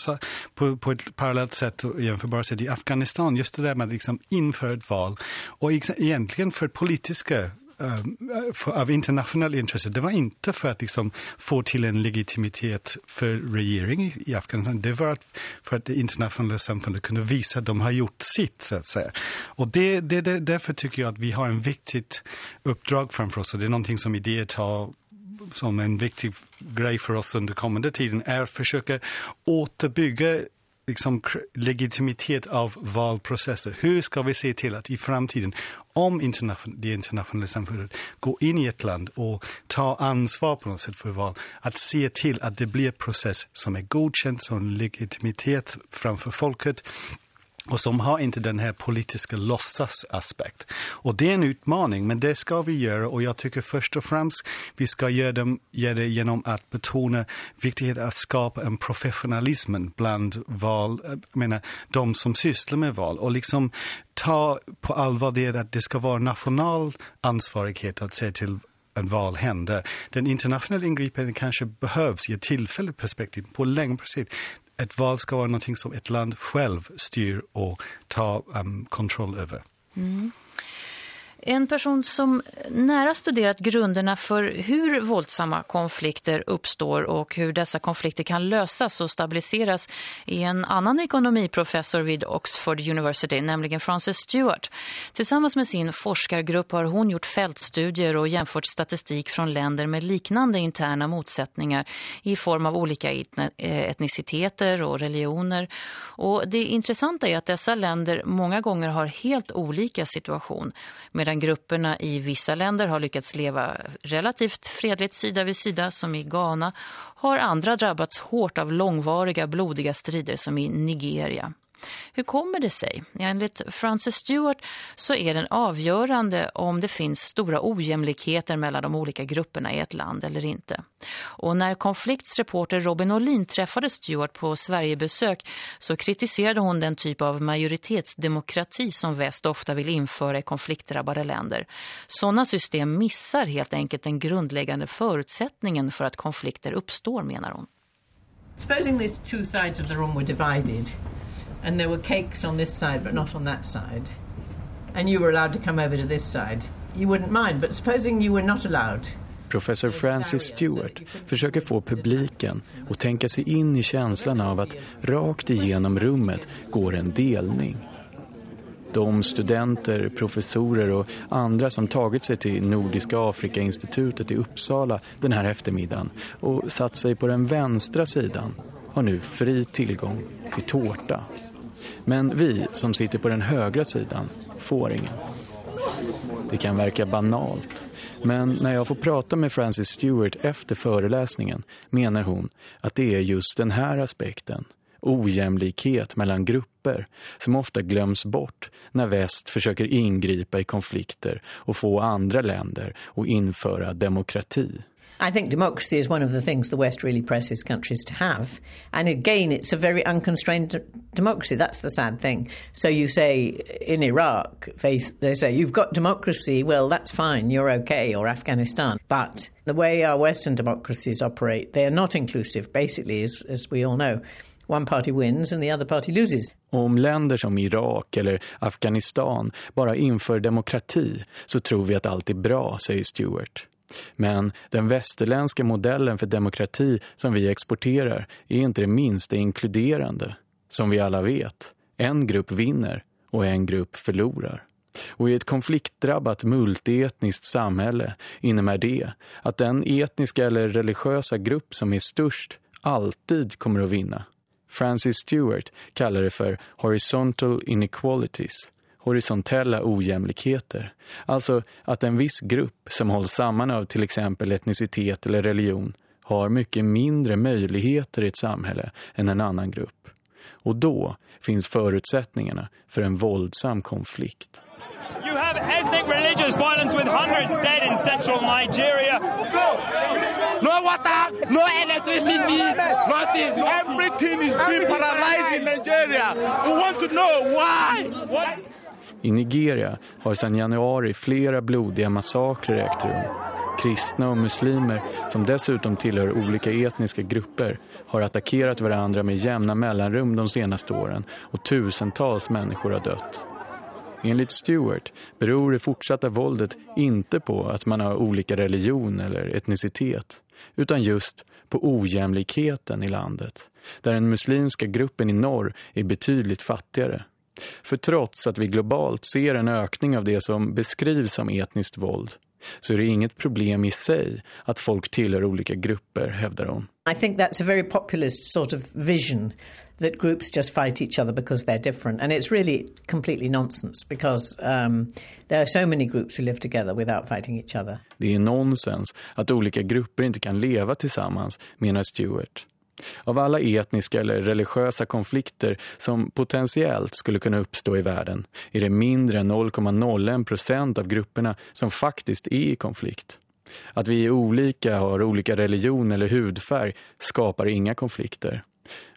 på, på ett parallellt sätt jämförbart sätt i Afghanistan, just det där med liksom införa ett val. Och egentligen för politiska eh, för, av internationell intresse. Det var inte för att liksom få till en legitimitet för regering i, i Afghanistan. Det var att, för att det internationella samfundet kunde visa att de har gjort sitt, så att säga. Och det, det, det, därför tycker jag att vi har en viktigt uppdrag framför oss. Och det är någonting som idéer tar som en viktig grej för oss under kommande tiden är att försöka återbygga liksom, legitimitet av valprocesser. Hur ska vi se till att i framtiden, om internation, det internationella samfundet går in i ett land och tar ansvar på något sätt för val, att se till att det blir en process som är godkänd som legitimitet framför folket och som har inte den här politiska låtsasaspekt. Och det är en utmaning, men det ska vi göra. Och jag tycker först och främst vi ska göra, dem, göra det genom att betona viktigheten att skapa en professionalism bland val, eh, jag menar, de som sysslar med val. Och liksom ta på allvar det att det ska vara nationell ansvarighet att se till en val händer. Den internationella ingripandet kanske behövs i ett tillfälligt perspektiv på längre sikt ett val ska vara något som ett land själv styr och tar um, kontroll över. Mm. En person som nära studerat grunderna för hur våldsamma konflikter uppstår och hur dessa konflikter kan lösas och stabiliseras är en annan ekonomiprofessor vid Oxford University, nämligen Frances Stewart. Tillsammans med sin forskargrupp har hon gjort fältstudier och jämfört statistik från länder med liknande interna motsättningar i form av olika eh, etniciteter och religioner. Och det intressanta är att dessa länder många gånger har helt olika situation medan medan grupperna i vissa länder har lyckats leva relativt fredligt sida vid sida som i Ghana har andra drabbats hårt av långvariga blodiga strider som i Nigeria. Hur kommer det sig? Enligt Frances Stewart så är den avgörande om det finns stora ojämlikheter mellan de olika grupperna i ett land eller inte. Och när konfliktsreporter Robin Olin träffade Stewart på Sverigebesök så kritiserade hon den typ av majoritetsdemokrati som väst ofta vill införa i konfliktdrabbade länder. Sådana system missar helt enkelt den grundläggande förutsättningen för att konflikter uppstår, menar hon. Supposing these two sides of the room were divided and there were cakes on this side but not on that side, and you were allowed to come over to this side, you wouldn't mind. But supposing you were not allowed... Professor Francis Stewart försöker få publiken att tänka sig in i känslan av att rakt igenom rummet går en delning. De studenter, professorer och andra som tagit sig till Nordiska Afrikainstitutet i Uppsala den här eftermiddagen och satt sig på den vänstra sidan har nu fri tillgång till tårta men vi som sitter på den högra sidan får ingen. Det kan verka banalt, men när jag får prata med Francis Stewart efter föreläsningen menar hon att det är just den här aspekten, ojämlikhet mellan grupper, som ofta glöms bort när väst försöker ingripa i konflikter och få andra länder att införa demokrati. I think democracy is one of the things the West really presses countries to have. And again, it's a very unconstrained democracy. That's the sad thing. So you say in Iraq, they, they say, you've got democracy, well, that's fine, you're okay, or Afghanistan. But the way our Western democracies operate, they are not inclusive, basically, as, as we all know. One party wins and the other party loses. Om länder som Irak eller Afghanistan bara inför demokrati så tror vi att allt är bra, säger Stewart. Men den västerländska modellen för demokrati som vi exporterar är inte det minsta inkluderande. Som vi alla vet, en grupp vinner och en grupp förlorar. Och i ett konfliktdrabbat multietniskt samhälle innebär det att den etniska eller religiösa grupp som är störst alltid kommer att vinna. Francis Stewart kallar det för horizontal inequalities, horisontella ojämlikheter. Alltså att en viss grupp som hålls samman av till exempel etnicitet eller religion har mycket mindre möjligheter i ett samhälle än en annan grupp. Och då finns förutsättningarna för en våldsam konflikt. You have ethnic religious violence with hundreds dead in central Nigeria. No water, no electricity, nothing. Everything is being paralyzed in Nigeria. We want to know why. I Nigeria har sedan januari flera blodiga massakrer ägt rum. Kristna och muslimer, som dessutom tillhör olika etniska grupper, har attackerat varandra med jämna mellanrum de senaste åren och tusentals människor har dött. Enligt Stewart beror det fortsatta våldet inte på att man har olika religion eller etnicitet, utan just på ojämlikheten i landet, där den muslimska gruppen i norr är betydligt fattigare. För trots att vi globalt ser en ökning av det som beskrivs som etniskt våld, så är det inget problem i sig att folk tillhör olika grupper, hävdar hon. I think that's a very populist sort of vision that groups just fight each other because they're different. And it's really completely nonsense because um, there are so many groups who live together without fighting each other. Det är nonsens att olika grupper inte kan leva tillsammans, menar Stewart. Av alla etniska eller religiösa konflikter som potentiellt skulle kunna uppstå i världen är det mindre än 0,01 procent av grupperna som faktiskt är i konflikt. Att vi är olika, har olika religion eller hudfärg skapar inga konflikter.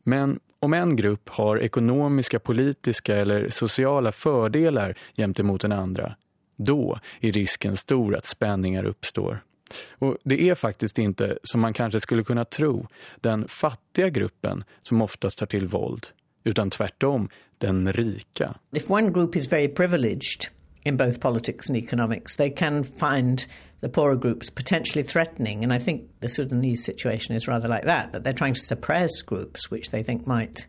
Men om en grupp har ekonomiska, politiska eller sociala fördelar gentemot den andra, då är risken stor att spänningar uppstår. Och det är faktiskt inte, som man kanske skulle kunna tro, den fattiga gruppen som oftast tar till våld, utan tvärtom den rika. If one group is very privileged in both politics and economics, they can find the poorer groups potentially threatening. And I think the Sudanese situation is rather like that, that they're trying to suppress groups which they think might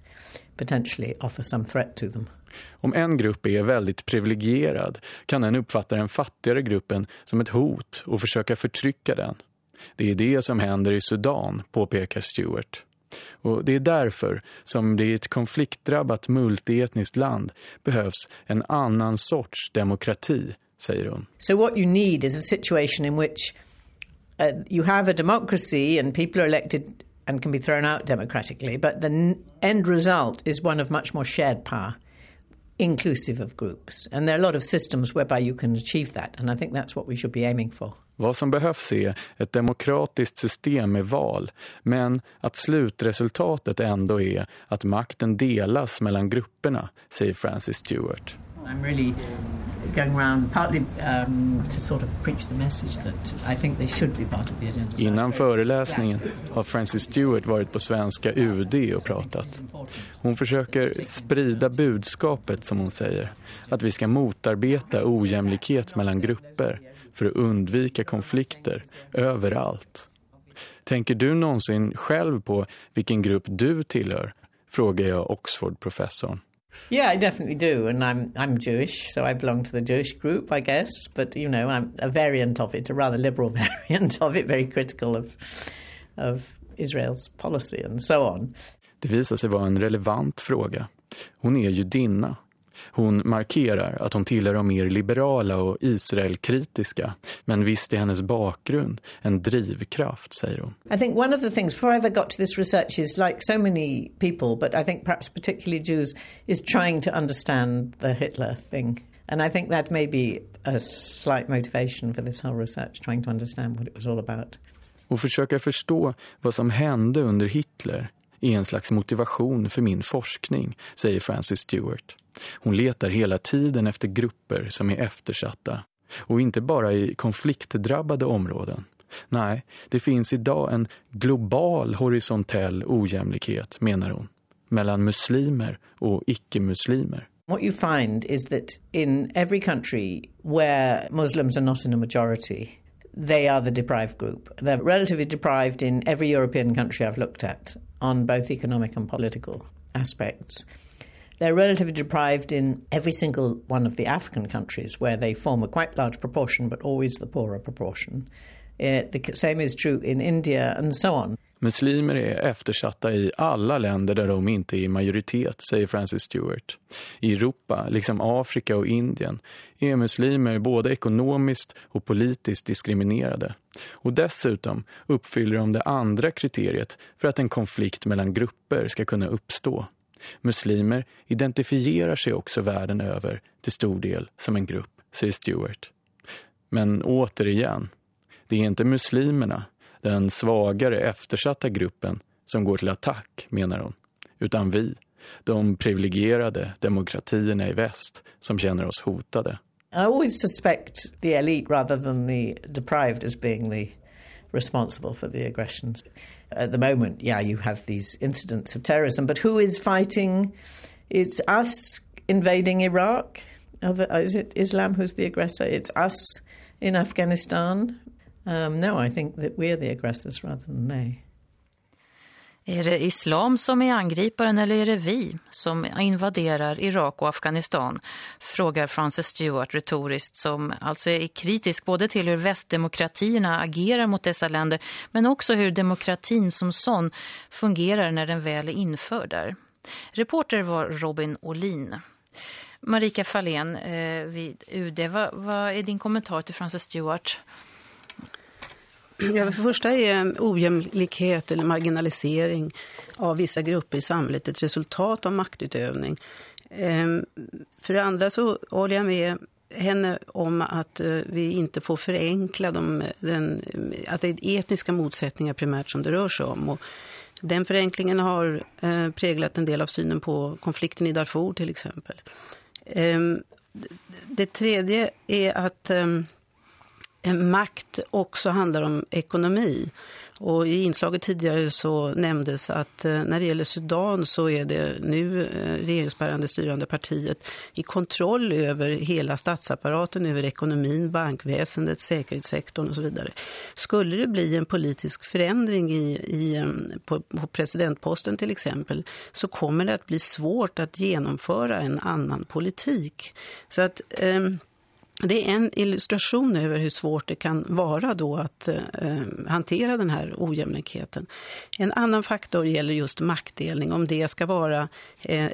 potentially offer some threat to them. Om en grupp är väldigt privilegierad kan den uppfatta den fattigare gruppen som ett hot och försöka förtrycka den. Det är det som händer i Sudan, påpekar Stewart. Och det är därför som det i ett konfliktdrabbat multietniskt land behövs en annan sorts demokrati, säger hon. So what you need is a situation in which uh, you have a democracy and people are elected and can be thrown out democratically, but the end result is one of much more shared power inclusive of groups. And there are a lot of systems whereby you can achieve that. And I think that's what we should be aiming for. Vad som behövs är ett demokratiskt system med val, men att slutresultatet ändå är att makten delas mellan grupperna, säger Francis Stewart. I'm really going around partly um, to sort of preach the message that I think they should be part of the agenda. Innan föreläsningen har Francis Stewart varit på svenska UD och pratat. Hon försöker sprida budskapet som hon säger, att vi ska motarbeta ojämlikhet mellan grupper för att undvika konflikter överallt. Tänker du någonsin själv på vilken grupp du tillhör? Frågar jag Oxford-professorn. Yeah, I definitely do, and I'm I'm Jewish, so I belong to the Jewish group, I guess. But you know, I'm a variant of it, a rather liberal (laughs) variant of it, very critical of of Israel's policy and so on. Det visar sig vara en relevant fråga. Hon är judinna Hon markerar att hon tillhör de mer liberala och Israelkritiska. Men visst är hennes bakgrund en drivkraft, säger hon. I think one of the things, before I ever got to this research, is like so many people, but I think perhaps particularly Jews, is trying to understand the Hitler thing. And I think that may be a slight motivation for this whole research, trying to understand what it was all about. Och försöka förstå vad som hände under Hitler är en slags motivation för min forskning, säger Francis Stewart. Hon letar hela tiden efter grupper som är eftersatta. Och inte bara i konfliktdrabbade områden. Nej, det finns idag en global horisontell ojämlikhet, menar hon, mellan muslimer och icke-muslimer. What you find is that in every country where Muslims are not in a majority, they are the deprived group. They're relatively deprived in every European country I've looked at on both economic and political aspects. They're relatively deprived in every single one of the African countries where they form a quite large proportion, but always the poorer proportion. Uh, the same is true in India and so on. Muslimer är eftersatta i alla länder där de inte är i majoritet, säger Francis Stewart. I Europa, liksom Afrika och Indien, är muslimer både ekonomiskt och politiskt diskriminerade. Och dessutom uppfyller de det andra kriteriet för att en konflikt mellan grupper ska kunna uppstå. Muslimer identifierar sig också världen över till stor del som en grupp, säger Stewart. Men återigen, det är inte muslimerna, den svagare eftersatta gruppen, som går till attack, menar hon. Utan vi, de privilegierade demokratierna i väst, som känner oss hotade. I always suspect the elite rather than the deprived as being the responsible for the aggressions. At the moment, yeah, you have these incidents of terrorism, but who is fighting? It's us invading Iraq. Is it Islam who's the aggressor? It's us in Afghanistan. Um, no, I think that we're the aggressors rather than they. Är det islam som är angriparen eller är det vi som invaderar Irak och Afghanistan? Frågar Frances Stewart retoriskt som alltså är kritisk både till hur västdemokratierna agerar mot dessa länder men också hur demokratin som sån fungerar när den väl är införd där. Reporter var Robin Olin. Marika Fallén eh, vid UD, vad, vad är din kommentar till Frances Stewart? Ja, för det första är ojämlikhet eller marginalisering av vissa grupper i samhället ett resultat av maktutövning. Ehm, för det andra så håller jag med henne om att eh, vi inte får förenkla de, den, att det är etniska motsättningar primärt som det rör sig om. Och den förenklingen har eh, präglat en del av synen på konflikten i Darfur till exempel. Ehm, det tredje är att ehm, Eh, makt också handlar om ekonomi. Och i inslaget tidigare så nämndes att eh, när det gäller Sudan så är det nu eh, regeringsbärande styrande partiet i kontroll över hela statsapparaten, över ekonomin, bankväsendet, säkerhetssektorn och så vidare. Skulle det bli en politisk förändring i, i, på, på presidentposten till exempel så kommer det att bli svårt att genomföra en annan politik. Så att... Eh, det är en illustration över hur svårt det kan vara då att eh, hantera den här ojämlikheten. En annan faktor gäller just maktdelning, om det ska vara eh,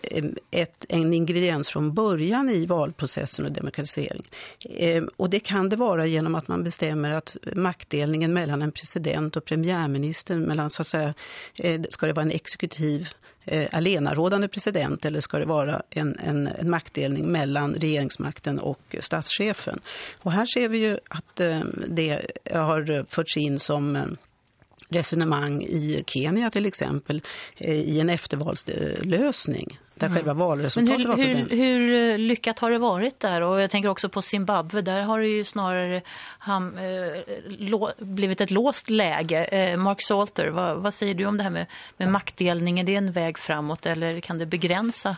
ett, en ingrediens från början i valprocessen och demokratisering. Eh, och det kan det vara genom att man bestämmer att maktdelningen mellan en president och premiärminister, mellan så att säga, eh, ska det vara en exekutiv eh, alenarådande president eller ska det vara en, en, en maktdelning mellan regeringsmakten och statschefen? Och här ser vi ju att eh, det har förts in som eh, resonemang i Kenya till exempel eh, i en eftervalslösning där mm. själva valresultatet hur, var. Hur, hur, lyckat har det varit där? Och jag tänker också på Zimbabwe. Där har det ju snarare ham, eh, blivit ett låst läge. Eh, Mark Salter, vad, vad, säger du om det här med, med maktdelning? Är det en väg framåt eller kan det begränsa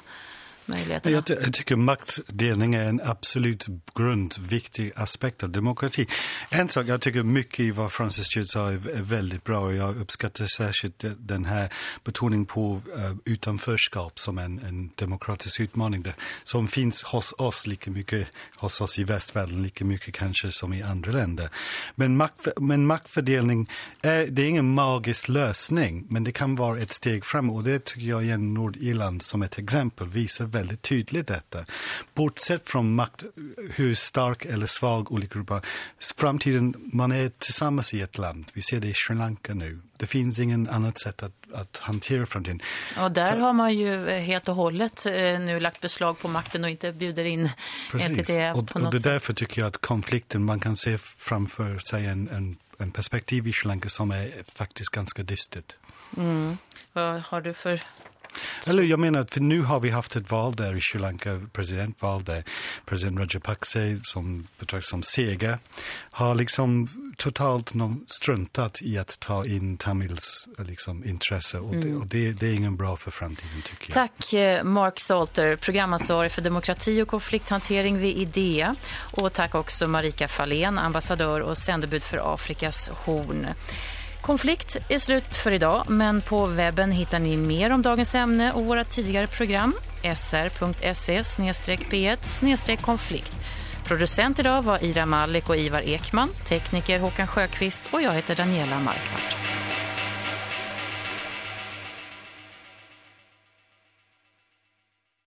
möjligheterna? Jag, jag tycker maktdelning är en absolut grundviktig aspekt av demokrati. En sak jag tycker mycket i vad Francis Jude sa är, väldigt bra och jag uppskattar särskilt den här betoningen på eh, utanförskap som en, en demokratisk utmaning där, som finns hos oss lika mycket, hos oss i västvärlden lika mycket kanske som i andra länder. Men, makt, men maktfördelning är, det är ingen magisk lösning men det kan vara ett steg framåt och det tycker jag igen Nordirland som ett exempel visar väldigt tydligt detta. Bortsett från makt, hur stark eller svag olika grupper framtiden, man är tillsammans i ett land. Vi ser det i Sri Lanka nu. Det finns ingen annat sätt att, att hantera framtiden. Och där Så, har man ju helt och hållet eh, nu lagt beslag på makten och inte bjuder in precis. NTT på och, något och det är därför tycker jag att konflikten, man kan se framför sig en, en en perspektiv i Sri Lanka som är faktiskt ganska dystert. Mm. Vad har du för eller jag menar, för nu har vi haft ett val där i Sri Lanka, presidentval där president Rajapakse som betraktas som seger har liksom totalt struntat i att ta in Tamils liksom, intresse och, mm. det, och det, det, är ingen bra för framtiden tycker jag. Tack eh, Mark Salter, programansvarig för demokrati och konflikthantering vid IDEA och tack också Marika Falén, ambassadör och sändebud för Afrikas horn. Konflikt är slut för idag, men på webben hittar ni mer om dagens ämne och våra tidigare program sr.se-p1-konflikt. Producent idag var Ira Malik och Ivar Ekman, tekniker Håkan Sjöqvist och jag heter Daniela Markvart.